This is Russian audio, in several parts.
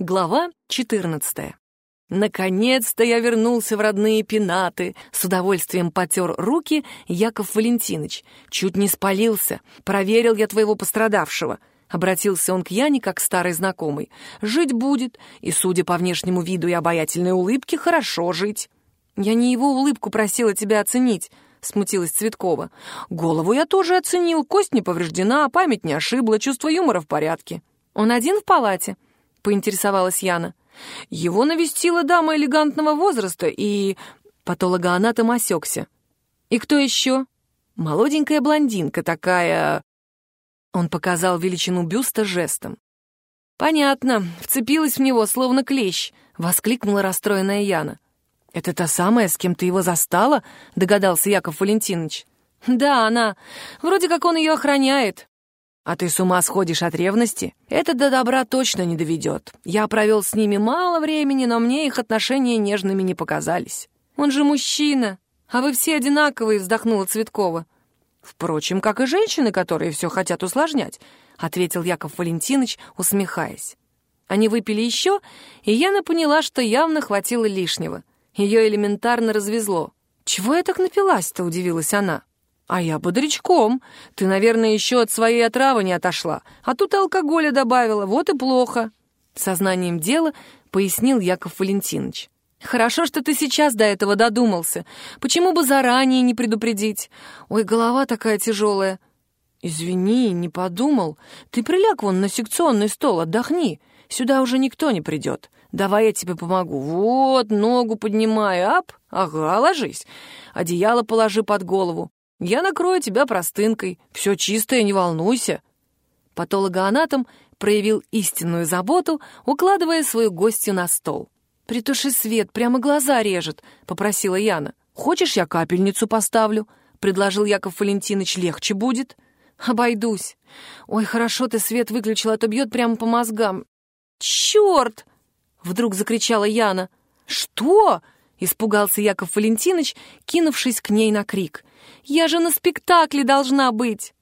Глава 14. Наконец-то я вернулся в родные пенаты. С удовольствием потер руки Яков Валентинович. Чуть не спалился. Проверил я твоего пострадавшего. Обратился он к Яне, как старый знакомый. «Жить будет, и, судя по внешнему виду и обаятельной улыбке, хорошо жить». «Я не его улыбку просила тебя оценить», — смутилась Цветкова. «Голову я тоже оценил, кость не повреждена, память не ошибла, чувство юмора в порядке». «Он один в палате?» — поинтересовалась Яна. «Его навестила дама элегантного возраста, и...» Патологоанатом осекся. «И кто еще?» «Молоденькая блондинка такая...» Он показал величину бюста жестом. «Понятно, вцепилась в него, словно клещ», — воскликнула расстроенная Яна. «Это та самая, с кем ты его застала?» — догадался Яков Валентинович. «Да, она. Вроде как он ее охраняет. А ты с ума сходишь от ревности? Это до добра точно не доведет. Я провел с ними мало времени, но мне их отношения нежными не показались. Он же мужчина, а вы все одинаковые, вздохнула Цветкова. Впрочем, как и женщины, которые все хотят усложнять, ответил Яков Валентинович, усмехаясь. Они выпили еще, и Яна поняла, что явно хватило лишнего. Ее элементарно развезло. «Чего я так напилась-то?» — удивилась она. «А я бодрячком. Ты, наверное, еще от своей отравы не отошла. А тут алкоголя добавила, вот и плохо». Сознанием дела пояснил Яков Валентинович. «Хорошо, что ты сейчас до этого додумался. Почему бы заранее не предупредить? Ой, голова такая тяжелая». «Извини, не подумал. Ты приляг вон на секционный стол, отдохни. Сюда уже никто не придет. Давай я тебе помогу. Вот, ногу поднимай, ап. Ага, ложись. Одеяло положи под голову. Я накрою тебя простынкой. Все чистое, не волнуйся». Патологоанатом проявил истинную заботу, укладывая свою гостью на стол. «Притуши свет, прямо глаза режет», — попросила Яна. «Хочешь, я капельницу поставлю?» — предложил Яков Валентинович. «Легче будет». «Обойдусь. Ой, хорошо ты свет выключила, а то бьет прямо по мозгам». «Черт!» — вдруг закричала Яна. «Что?» — испугался Яков Валентинович, кинувшись к ней на крик. Я же на спектакле должна быть!»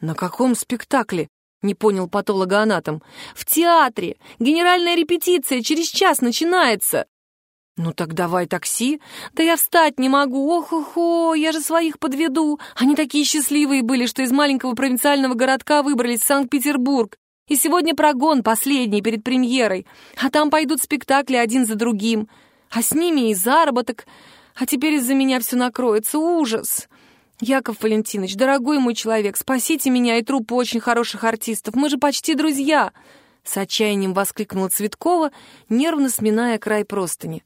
«На каком спектакле?» — не понял патологоанатом. «В театре! Генеральная репетиция через час начинается!» «Ну так давай такси. Да я встать не могу. Ох-охо, я же своих подведу. Они такие счастливые были, что из маленького провинциального городка выбрались в Санкт-Петербург. И сегодня прогон последний перед премьерой. А там пойдут спектакли один за другим. А с ними и заработок. А теперь из-за меня все накроется. Ужас!» «Яков Валентинович, дорогой мой человек, спасите меня и труппу очень хороших артистов, мы же почти друзья!» С отчаянием воскликнула Цветкова, нервно сминая край простыни.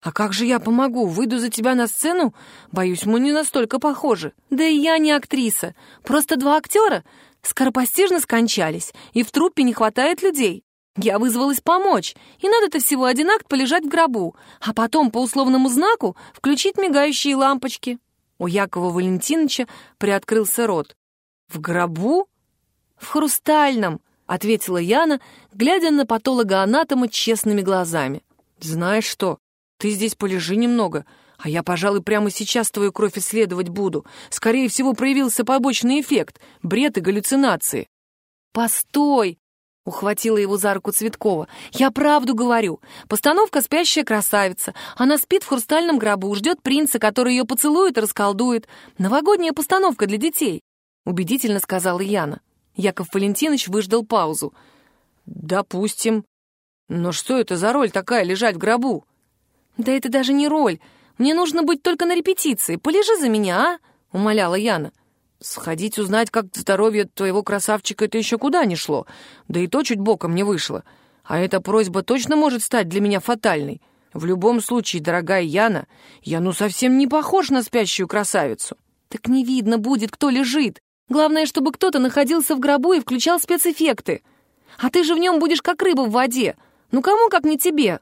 «А как же я помогу? Выйду за тебя на сцену? Боюсь, мы не настолько похожи. Да и я не актриса. Просто два актера скоропостижно скончались, и в труппе не хватает людей. Я вызвалась помочь, и надо-то всего один акт полежать в гробу, а потом по условному знаку включить мигающие лампочки». У Якова Валентиновича приоткрылся рот. «В гробу?» «В хрустальном», — ответила Яна, глядя на патолога-анатома честными глазами. «Знаешь что, ты здесь полежи немного, а я, пожалуй, прямо сейчас твою кровь исследовать буду. Скорее всего, проявился побочный эффект — бред и галлюцинации». «Постой!» Ухватила его за руку Цветкова. «Я правду говорю. Постановка «Спящая красавица». Она спит в хрустальном гробу, ждет принца, который ее поцелует и расколдует. Новогодняя постановка для детей», — убедительно сказала Яна. Яков Валентинович выждал паузу. «Допустим. Но что это за роль такая, лежать в гробу?» «Да это даже не роль. Мне нужно быть только на репетиции. Полежи за меня, а?» — умоляла Яна. Сходить узнать, как здоровье твоего красавчика, это еще куда ни шло. Да и то чуть боком не вышло. А эта просьба точно может стать для меня фатальной. В любом случае, дорогая Яна, я ну совсем не похож на спящую красавицу. Так не видно будет, кто лежит. Главное, чтобы кто-то находился в гробу и включал спецэффекты. А ты же в нем будешь как рыба в воде. Ну кому, как не тебе?»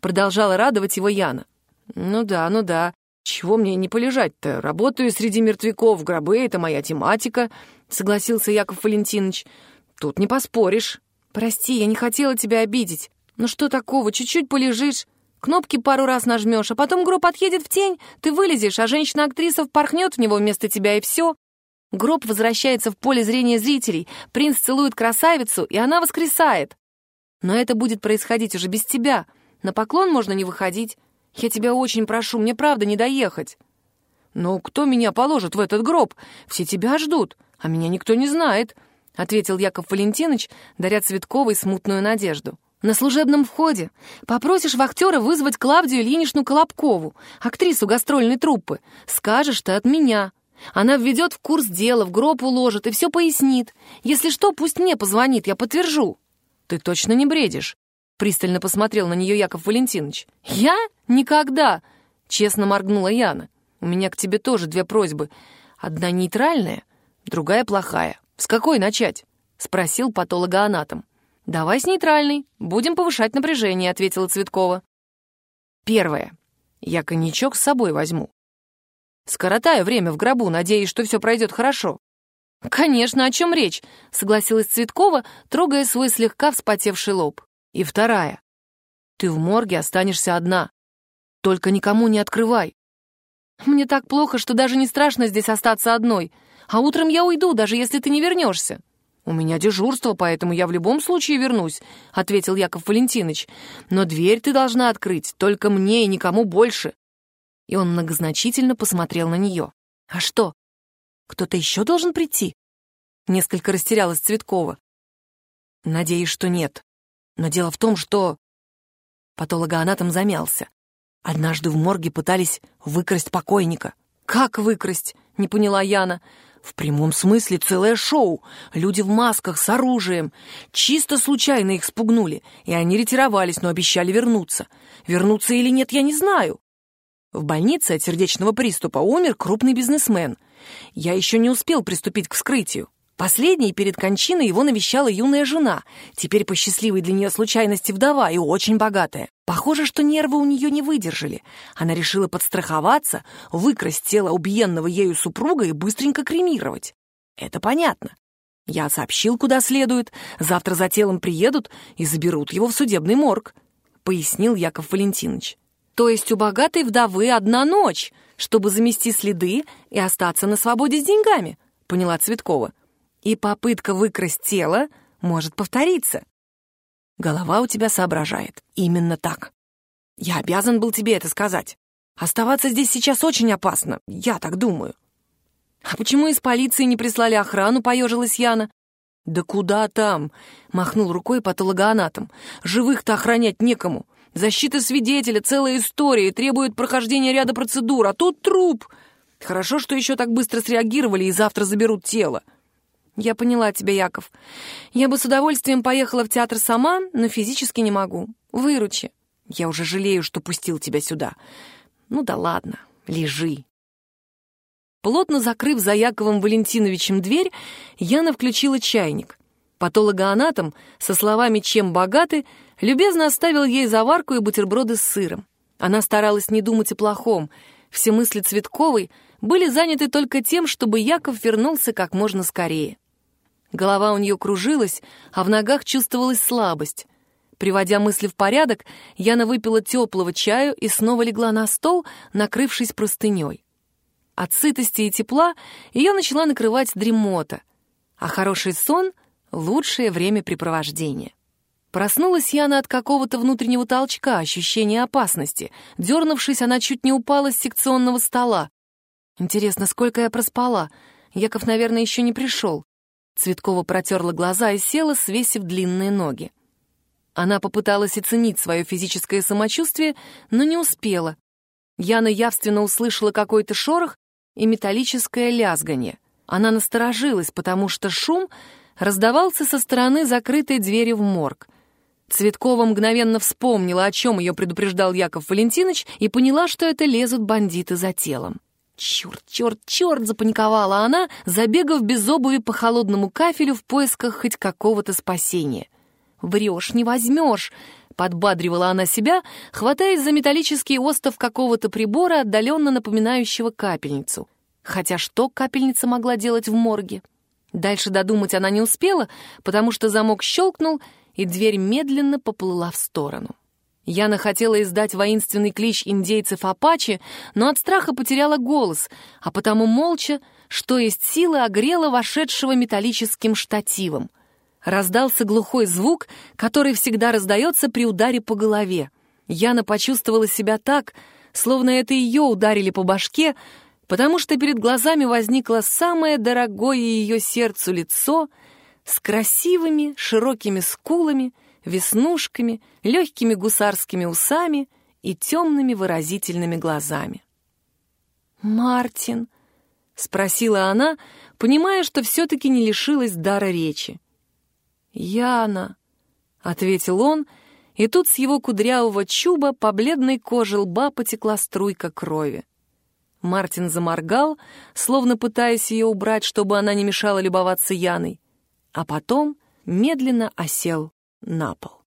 Продолжала радовать его Яна. «Ну да, ну да. «Чего мне не полежать-то? Работаю среди мертвяков, гробы — это моя тематика», — согласился Яков Валентинович. «Тут не поспоришь». «Прости, я не хотела тебя обидеть. Ну что такого, чуть-чуть полежишь?» кнопки пару раз нажмешь, а потом гроб отъедет в тень, ты вылезешь, а женщина-актриса впорхнет в него вместо тебя, и все. Гроб возвращается в поле зрения зрителей, принц целует красавицу, и она воскресает. Но это будет происходить уже без тебя. На поклон можно не выходить. Я тебя очень прошу, мне правда не доехать. «Ну, кто меня положит в этот гроб? Все тебя ждут, а меня никто не знает», — ответил Яков Валентинович, даря Цветковой смутную надежду. «На служебном входе. Попросишь вахтера вызвать Клавдию Ильиничну Колобкову, актрису гастрольной труппы. Скажешь ты от меня. Она введет в курс дела, в гроб уложит и все пояснит. Если что, пусть мне позвонит, я подтвержу». «Ты точно не бредишь?» — пристально посмотрел на нее Яков Валентинович. «Я? Никогда!» — честно моргнула Яна. «У меня к тебе тоже две просьбы. Одна нейтральная, другая плохая. С какой начать?» — спросил патологоанатом. «Давай с нейтральной. Будем повышать напряжение», — ответила Цветкова. «Первое. Я коньячок с собой возьму. Скоротаю время в гробу, надеясь, что все пройдет хорошо. «Конечно, о чем речь?» — согласилась Цветкова, трогая свой слегка вспотевший лоб. «И вторая. Ты в морге останешься одна. Только никому не открывай. Мне так плохо, что даже не страшно здесь остаться одной. А утром я уйду, даже если ты не вернешься». «У меня дежурство, поэтому я в любом случае вернусь», — ответил Яков Валентинович. «Но дверь ты должна открыть, только мне и никому больше». И он многозначительно посмотрел на нее. «А что, кто-то еще должен прийти?» Несколько растерялась Цветкова. «Надеюсь, что нет. Но дело в том, что...» Патологоанатом замялся. Однажды в морге пытались выкрасть покойника. «Как выкрасть?» — не поняла Яна. В прямом смысле целое шоу. Люди в масках с оружием. Чисто случайно их спугнули, и они ретировались, но обещали вернуться. Вернуться или нет, я не знаю. В больнице от сердечного приступа умер крупный бизнесмен. Я еще не успел приступить к вскрытию. Последней перед кончиной его навещала юная жена, теперь по счастливой для нее случайности вдова и очень богатая. Похоже, что нервы у нее не выдержали. Она решила подстраховаться, выкрасть тело убиенного ею супруга и быстренько кремировать. Это понятно. Я сообщил, куда следует. Завтра за телом приедут и заберут его в судебный морг, — пояснил Яков Валентинович. То есть у богатой вдовы одна ночь, чтобы замести следы и остаться на свободе с деньгами, — поняла Цветкова. И попытка выкрасть тело может повториться. Голова у тебя соображает. Именно так. Я обязан был тебе это сказать. Оставаться здесь сейчас очень опасно, я так думаю. А почему из полиции не прислали охрану, поежилась Яна? Да куда там? Махнул рукой патологоанатом. Живых-то охранять некому. Защита свидетеля, целая история, требует прохождения ряда процедур, а тут труп. Хорошо, что еще так быстро среагировали и завтра заберут тело. Я поняла тебя, Яков. Я бы с удовольствием поехала в театр сама, но физически не могу. Выручи. Я уже жалею, что пустил тебя сюда. Ну да ладно, лежи. Плотно закрыв за Яковом Валентиновичем дверь, Яна включила чайник. Патологоанатом со словами «чем богаты» любезно оставил ей заварку и бутерброды с сыром. Она старалась не думать о плохом. Все мысли Цветковой были заняты только тем, чтобы Яков вернулся как можно скорее. Голова у нее кружилась, а в ногах чувствовалась слабость. Приводя мысли в порядок, Яна выпила теплого чаю и снова легла на стол, накрывшись простыней. От сытости и тепла ее начала накрывать дремота, а хороший сон — лучшее времяпрепровождение. Проснулась Яна от какого-то внутреннего толчка, ощущения опасности. Дернувшись, она чуть не упала с секционного стола. Интересно, сколько я проспала? Яков, наверное, еще не пришел. Цветкова протерла глаза и села, свесив длинные ноги. Она попыталась оценить свое физическое самочувствие, но не успела. Яна явственно услышала какой-то шорох и металлическое лязганье. Она насторожилась, потому что шум раздавался со стороны закрытой двери в морг. Цветкова мгновенно вспомнила, о чем ее предупреждал Яков Валентинович, и поняла, что это лезут бандиты за телом. «Черт, черт, черт!» — запаниковала она, забегав без обуви по холодному кафелю в поисках хоть какого-то спасения. «Врешь, не возьмешь!» — подбадривала она себя, хватаясь за металлический остов какого-то прибора, отдаленно напоминающего капельницу. Хотя что капельница могла делать в морге? Дальше додумать она не успела, потому что замок щелкнул, и дверь медленно поплыла в сторону. Яна хотела издать воинственный клич индейцев Апачи, но от страха потеряла голос, а потому молча, что есть силы, огрела вошедшего металлическим штативом. Раздался глухой звук, который всегда раздается при ударе по голове. Яна почувствовала себя так, словно это ее ударили по башке, потому что перед глазами возникло самое дорогое ее сердцу лицо с красивыми широкими скулами, веснушками, легкими гусарскими усами и темными выразительными глазами. «Мартин», — спросила она, понимая, что все-таки не лишилась дара речи. «Яна», — ответил он, и тут с его кудрявого чуба по бледной коже лба потекла струйка крови. Мартин заморгал, словно пытаясь ее убрать, чтобы она не мешала любоваться Яной, а потом медленно осел на пол.